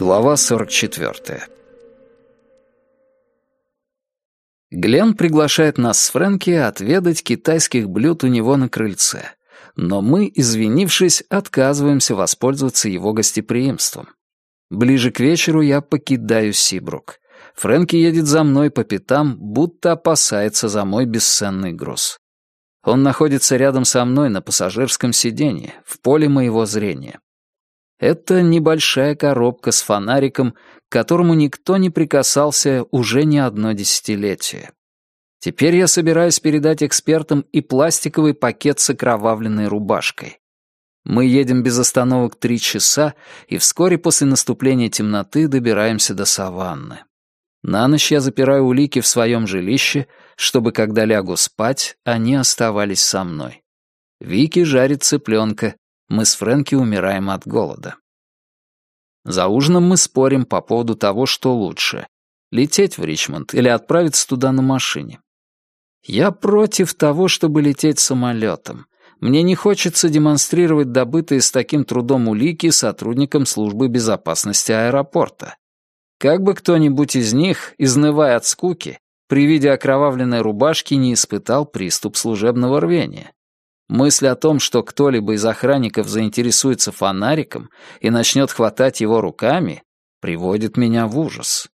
Глава 44 Глен приглашает нас с Фрэнки отведать китайских блюд у него на крыльце, но мы, извинившись, отказываемся воспользоваться его гостеприимством. Ближе к вечеру я покидаю Сибрук. Фрэнки едет за мной по пятам, будто опасается за мой бесценный груз. Он находится рядом со мной на пассажирском сиденье, в поле моего зрения. Это небольшая коробка с фонариком, к которому никто не прикасался уже не одно десятилетие. Теперь я собираюсь передать экспертам и пластиковый пакет с окровавленной рубашкой. Мы едем без остановок три часа, и вскоре после наступления темноты добираемся до саванны. На ночь я запираю улики в своем жилище, чтобы, когда лягу спать, они оставались со мной. Вики жарит цыпленка, мы с Фрэнки умираем от голода. За ужином мы спорим по поводу того, что лучше — лететь в Ричмонд или отправиться туда на машине. Я против того, чтобы лететь самолетом. Мне не хочется демонстрировать добытые с таким трудом улики сотрудникам службы безопасности аэропорта. Как бы кто-нибудь из них, изнывая от скуки, при виде окровавленной рубашки не испытал приступ служебного рвения. Мысль о том, что кто-либо из охранников заинтересуется фонариком и начнет хватать его руками, приводит меня в ужас.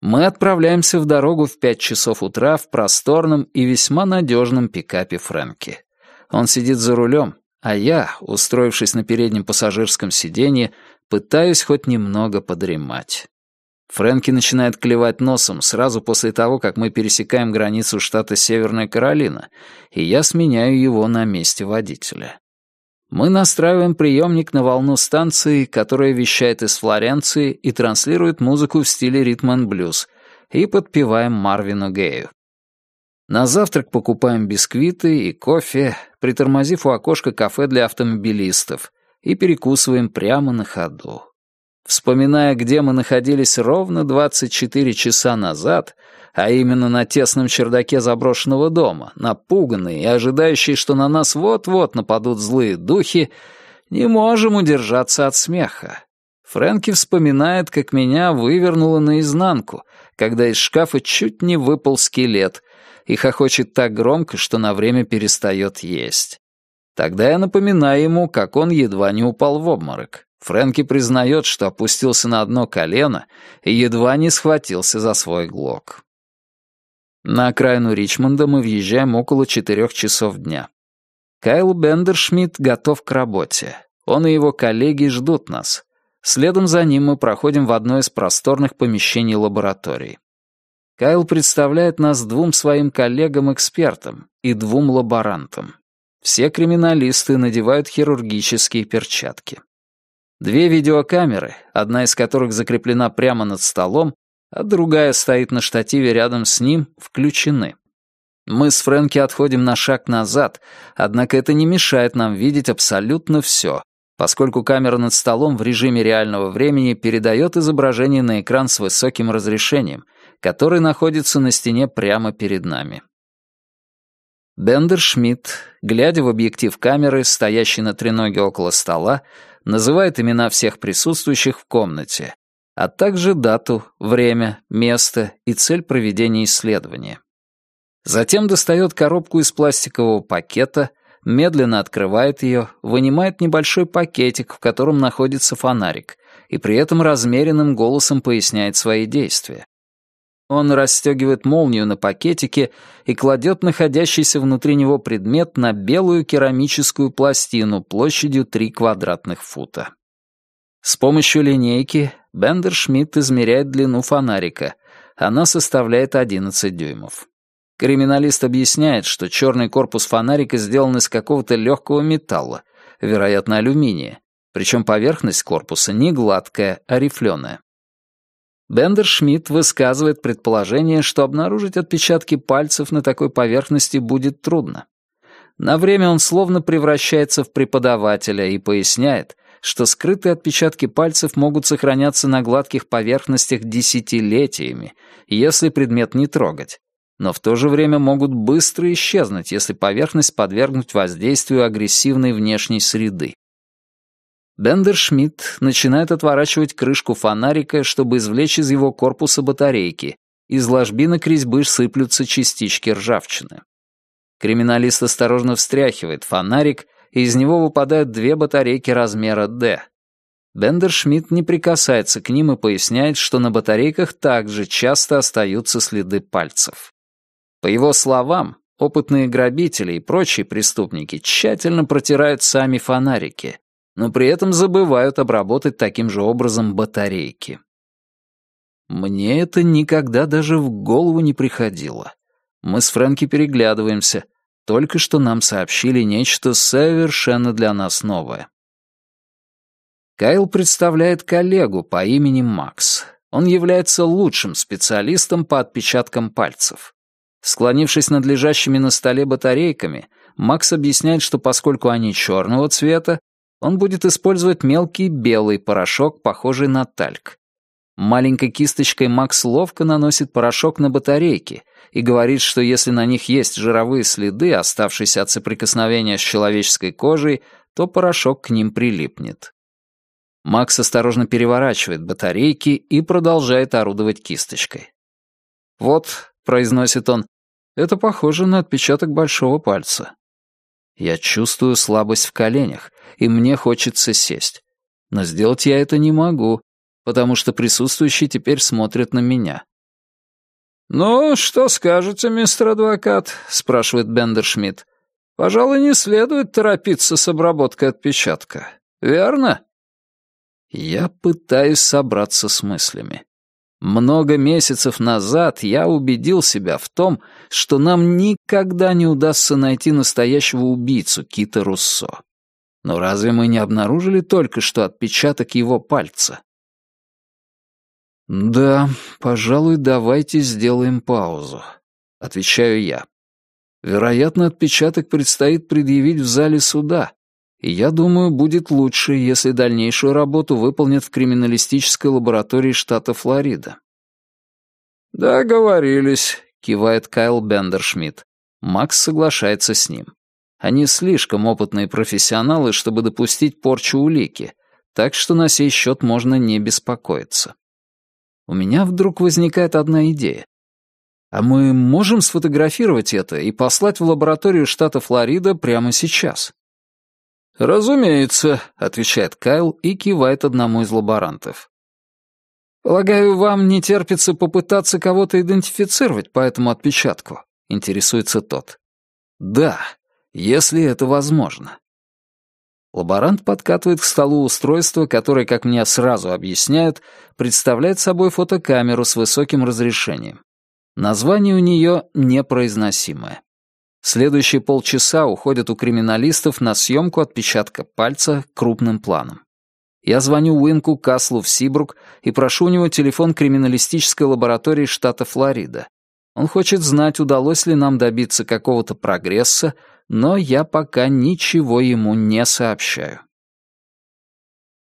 Мы отправляемся в дорогу в пять часов утра в просторном и весьма надежном пикапе Фрэнки. Он сидит за рулем, а я, устроившись на переднем пассажирском сиденье, Пытаюсь хоть немного подремать. Фрэнки начинает клевать носом сразу после того, как мы пересекаем границу штата Северная Каролина, и я сменяю его на месте водителя. Мы настраиваем приемник на волну станции, которая вещает из Флоренции и транслирует музыку в стиле ритм-н-блюз, и подпеваем Марвину Гею. На завтрак покупаем бисквиты и кофе, притормозив у окошка кафе для автомобилистов, и перекусываем прямо на ходу. Вспоминая, где мы находились ровно 24 часа назад, а именно на тесном чердаке заброшенного дома, напуганные и ожидающие, что на нас вот-вот нападут злые духи, не можем удержаться от смеха. Фрэнки вспоминает, как меня вывернуло наизнанку, когда из шкафа чуть не выпал скелет, и хохочет так громко, что на время перестает есть. Тогда я напоминаю ему, как он едва не упал в обморок. Фрэнки признает, что опустился на одно колено и едва не схватился за свой глок. На окраину Ричмонда мы въезжаем около четырех часов дня. Кайл Бендершмидт готов к работе. Он и его коллеги ждут нас. Следом за ним мы проходим в одно из просторных помещений лаборатории. Кайл представляет нас двум своим коллегам-экспертам и двум лаборантам. Все криминалисты надевают хирургические перчатки. Две видеокамеры, одна из которых закреплена прямо над столом, а другая стоит на штативе рядом с ним, включены. Мы с Фрэнки отходим на шаг назад, однако это не мешает нам видеть абсолютно все, поскольку камера над столом в режиме реального времени передает изображение на экран с высоким разрешением, который находится на стене прямо перед нами. Бендер Шмидт, глядя в объектив камеры, стоящей на треноге около стола, называет имена всех присутствующих в комнате, а также дату, время, место и цель проведения исследования. Затем достает коробку из пластикового пакета, медленно открывает ее, вынимает небольшой пакетик, в котором находится фонарик, и при этом размеренным голосом поясняет свои действия. Он расстегивает молнию на пакетике и кладет находящийся внутри него предмет на белую керамическую пластину площадью 3 квадратных фута. С помощью линейки Бендершмидт измеряет длину фонарика. Она составляет 11 дюймов. Криминалист объясняет, что черный корпус фонарика сделан из какого-то легкого металла, вероятно, алюминия, причем поверхность корпуса не гладкая, а рифленая. Бендер Шмидт высказывает предположение, что обнаружить отпечатки пальцев на такой поверхности будет трудно. На время он словно превращается в преподавателя и поясняет, что скрытые отпечатки пальцев могут сохраняться на гладких поверхностях десятилетиями, если предмет не трогать. но в то же время могут быстро исчезнуть, если поверхность подвергнуть воздействию агрессивной внешней среды. Бендершмидт начинает отворачивать крышку фонарика, чтобы извлечь из его корпуса батарейки. Из ложбинок резьбы сыплются частички ржавчины. Криминалист осторожно встряхивает фонарик, и из него выпадают две батарейки размера D. Бендершмидт не прикасается к ним и поясняет, что на батарейках также часто остаются следы пальцев. По его словам, опытные грабители и прочие преступники тщательно протирают сами фонарики, но при этом забывают обработать таким же образом батарейки. Мне это никогда даже в голову не приходило. Мы с Фрэнки переглядываемся. Только что нам сообщили нечто совершенно для нас новое. Кайл представляет коллегу по имени Макс. Он является лучшим специалистом по отпечаткам пальцев. Склонившись над лежащими на столе батарейками, Макс объясняет, что поскольку они черного цвета, он будет использовать мелкий белый порошок, похожий на тальк. Маленькой кисточкой Макс ловко наносит порошок на батарейки и говорит, что если на них есть жировые следы, оставшиеся от соприкосновения с человеческой кожей, то порошок к ним прилипнет. Макс осторожно переворачивает батарейки и продолжает орудовать кисточкой. «Вот», — произносит он, — «это похоже на отпечаток большого пальца». Я чувствую слабость в коленях, и мне хочется сесть. Но сделать я это не могу, потому что присутствующие теперь смотрят на меня. «Ну, что скажете, мистер адвокат?» — спрашивает Бендершмидт. «Пожалуй, не следует торопиться с обработкой отпечатка. Верно?» Я пытаюсь собраться с мыслями. Много месяцев назад я убедил себя в том, что нам никогда не удастся найти настоящего убийцу Кита Руссо. Но разве мы не обнаружили только что отпечаток его пальца? «Да, пожалуй, давайте сделаем паузу», — отвечаю я. «Вероятно, отпечаток предстоит предъявить в зале суда, и я думаю, будет лучше, если дальнейшую работу выполнят в криминалистической лаборатории штата Флорида. «Договорились», — кивает Кайл Бендершмидт. Макс соглашается с ним. Они слишком опытные профессионалы, чтобы допустить порчу улики, так что на сей счет можно не беспокоиться. У меня вдруг возникает одна идея. А мы можем сфотографировать это и послать в лабораторию штата Флорида прямо сейчас? «Разумеется», — отвечает Кайл и кивает одному из лаборантов. «Полагаю, вам не терпится попытаться кого-то идентифицировать по этому отпечатку?» — интересуется тот. «Да, если это возможно». Лаборант подкатывает к столу устройство, которое, как мне сразу объясняют, представляет собой фотокамеру с высоким разрешением. Название у нее непроизносимое. Следующие полчаса уходят у криминалистов на съемку отпечатка пальца крупным планом. Я звоню Уинку Каслу в Сибрук и прошу у него телефон криминалистической лаборатории штата Флорида. Он хочет знать, удалось ли нам добиться какого-то прогресса, но я пока ничего ему не сообщаю.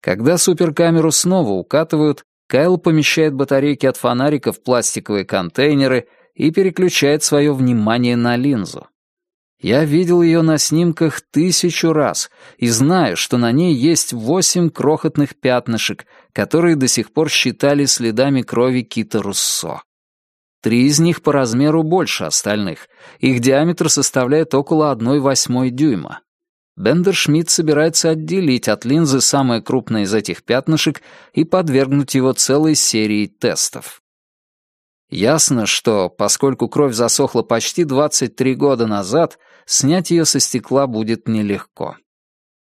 Когда суперкамеру снова укатывают, Кайл помещает батарейки от фонарика в пластиковые контейнеры и переключает свое внимание на линзу. Я видел ее на снимках тысячу раз и знаю, что на ней есть восемь крохотных пятнышек, которые до сих пор считали следами крови Кита Руссо. Три из них по размеру больше остальных. Их диаметр составляет около одной восьмой дюйма. Бендершмидт собирается отделить от линзы самое крупное из этих пятнышек и подвергнуть его целой серии тестов. Ясно, что, поскольку кровь засохла почти 23 года назад, снять ее со стекла будет нелегко.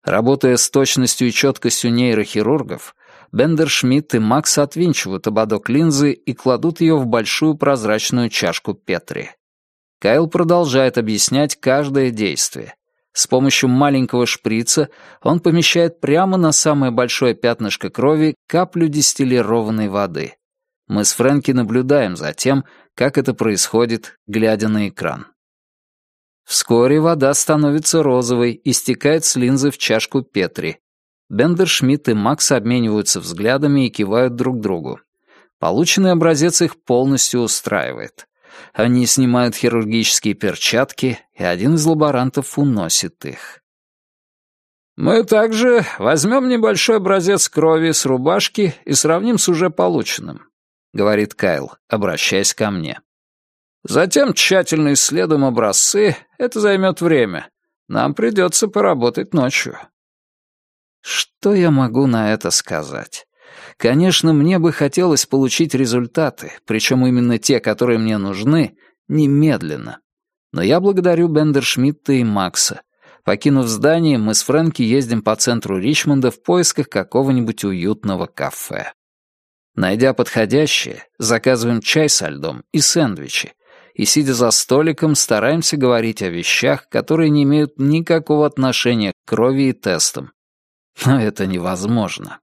Работая с точностью и четкостью нейрохирургов, Бендершмидт и Макс отвинчивают ободок линзы и кладут ее в большую прозрачную чашку Петри. Кайл продолжает объяснять каждое действие. С помощью маленького шприца он помещает прямо на самое большое пятнышко крови каплю дистиллированной воды. Мы с Фрэнки наблюдаем за тем, как это происходит, глядя на экран. Вскоре вода становится розовой и стекает с линзы в чашку Петри. Бендершмидт и Макс обмениваются взглядами и кивают друг другу. Полученный образец их полностью устраивает. Они снимают хирургические перчатки, и один из лаборантов уносит их. «Мы также возьмем небольшой образец крови с рубашки и сравним с уже полученным», — говорит Кайл, обращаясь ко мне. «Затем тщательно исследуем образцы, это займет время. Нам придется поработать ночью». Что я могу на это сказать? Конечно, мне бы хотелось получить результаты, причем именно те, которые мне нужны, немедленно. Но я благодарю Бендершмитта и Макса. Покинув здание, мы с Фрэнки ездим по центру Ричмонда в поисках какого-нибудь уютного кафе. Найдя подходящее, заказываем чай со льдом и сэндвичи, и, сидя за столиком, стараемся говорить о вещах, которые не имеют никакого отношения к крови и тестам. Но это невозможно.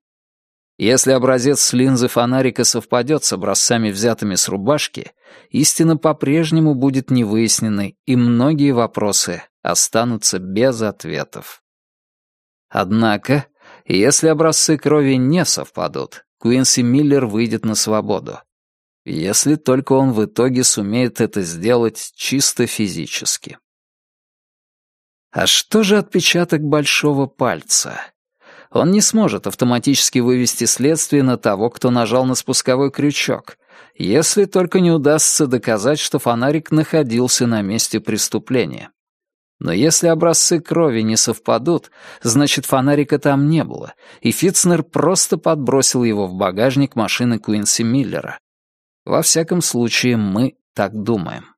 Если образец с линзы фонарика совпадет с образцами, взятыми с рубашки, истина по-прежнему будет невыясненной, и многие вопросы останутся без ответов. Однако, если образцы крови не совпадут, Куинси Миллер выйдет на свободу. Если только он в итоге сумеет это сделать чисто физически. А что же отпечаток большого пальца? он не сможет автоматически вывести следствие на того, кто нажал на спусковой крючок, если только не удастся доказать, что фонарик находился на месте преступления. Но если образцы крови не совпадут, значит, фонарика там не было, и Фитцнер просто подбросил его в багажник машины Куинси Миллера. Во всяком случае, мы так думаем.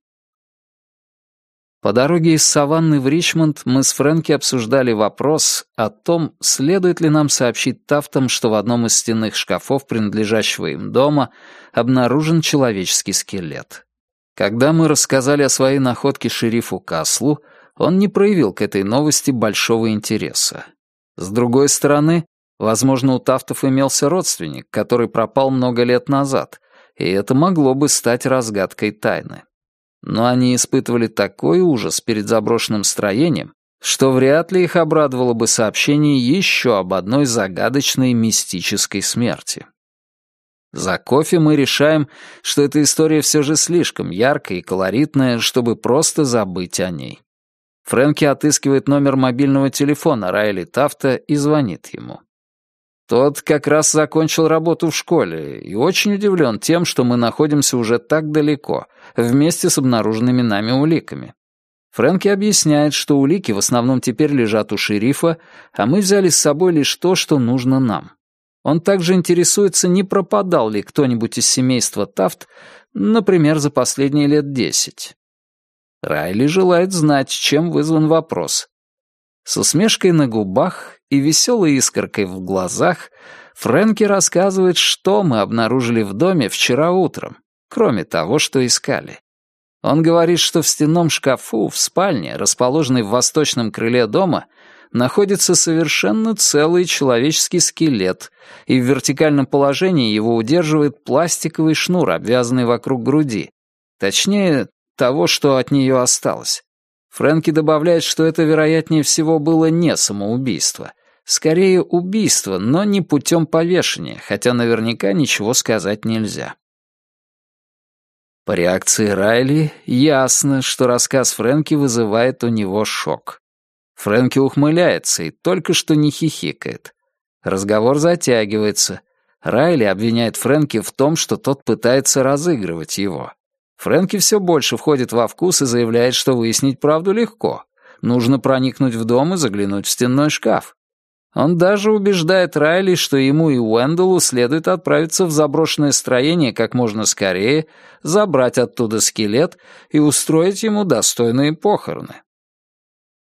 По дороге из Саванны в Ричмонд мы с Фрэнки обсуждали вопрос о том, следует ли нам сообщить Тафтам, что в одном из стенных шкафов, принадлежащего им дома, обнаружен человеческий скелет. Когда мы рассказали о своей находке шерифу Каслу, он не проявил к этой новости большого интереса. С другой стороны, возможно, у Тафтов имелся родственник, который пропал много лет назад, и это могло бы стать разгадкой тайны но они испытывали такой ужас перед заброшенным строением, что вряд ли их обрадовало бы сообщение еще об одной загадочной мистической смерти. За кофе мы решаем, что эта история все же слишком яркая и колоритная, чтобы просто забыть о ней. Фрэнки отыскивает номер мобильного телефона Райли Тафта и звонит ему. Тот как раз закончил работу в школе и очень удивлен тем, что мы находимся уже так далеко, вместе с обнаруженными нами уликами. Фрэнки объясняет, что улики в основном теперь лежат у шерифа, а мы взяли с собой лишь то, что нужно нам. Он также интересуется, не пропадал ли кто-нибудь из семейства Тафт, например, за последние лет десять. Райли желает знать, чем вызван вопрос. С усмешкой на губах и веселой искоркой в глазах Фрэнки рассказывает, что мы обнаружили в доме вчера утром, кроме того, что искали. Он говорит, что в стенном шкафу в спальне, расположенной в восточном крыле дома, находится совершенно целый человеческий скелет, и в вертикальном положении его удерживает пластиковый шнур, обвязанный вокруг груди. Точнее, того, что от нее осталось. Фрэнки добавляет, что это, вероятнее всего, было не самоубийство, Скорее убийство, но не путем повешения, хотя наверняка ничего сказать нельзя. По реакции Райли ясно, что рассказ Фрэнки вызывает у него шок. Фрэнки ухмыляется и только что не хихикает. Разговор затягивается. Райли обвиняет Фрэнки в том, что тот пытается разыгрывать его. Фрэнки все больше входит во вкус и заявляет, что выяснить правду легко. Нужно проникнуть в дом и заглянуть в стенной шкаф. Он даже убеждает Райли, что ему и Уэнделу следует отправиться в заброшенное строение как можно скорее, забрать оттуда скелет и устроить ему достойные похороны.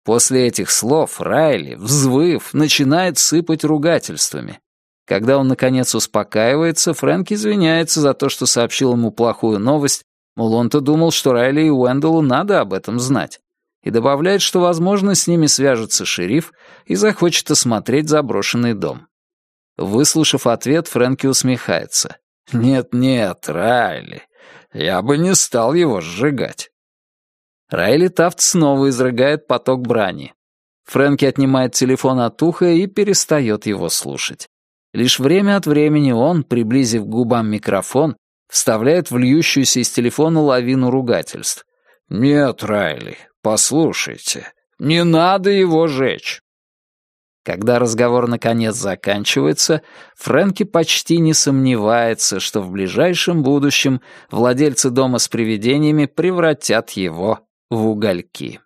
После этих слов Райли, взвыв, начинает сыпать ругательствами. Когда он, наконец, успокаивается, Фрэнк извиняется за то, что сообщил ему плохую новость, мол, он-то думал, что Райли и Уэнделу надо об этом знать и добавляет, что, возможно, с ними свяжется шериф и захочет осмотреть заброшенный дом. Выслушав ответ, Фрэнки усмехается. «Нет-нет, Райли, я бы не стал его сжигать». Райли Тафт снова изрыгает поток брани. Фрэнки отнимает телефон от уха и перестает его слушать. Лишь время от времени он, приблизив к губам микрофон, Вставляет в льющуюся из телефона лавину ругательств. «Нет, Райли, послушайте, не надо его жечь!» Когда разговор наконец заканчивается, Фрэнки почти не сомневается, что в ближайшем будущем владельцы дома с привидениями превратят его в угольки.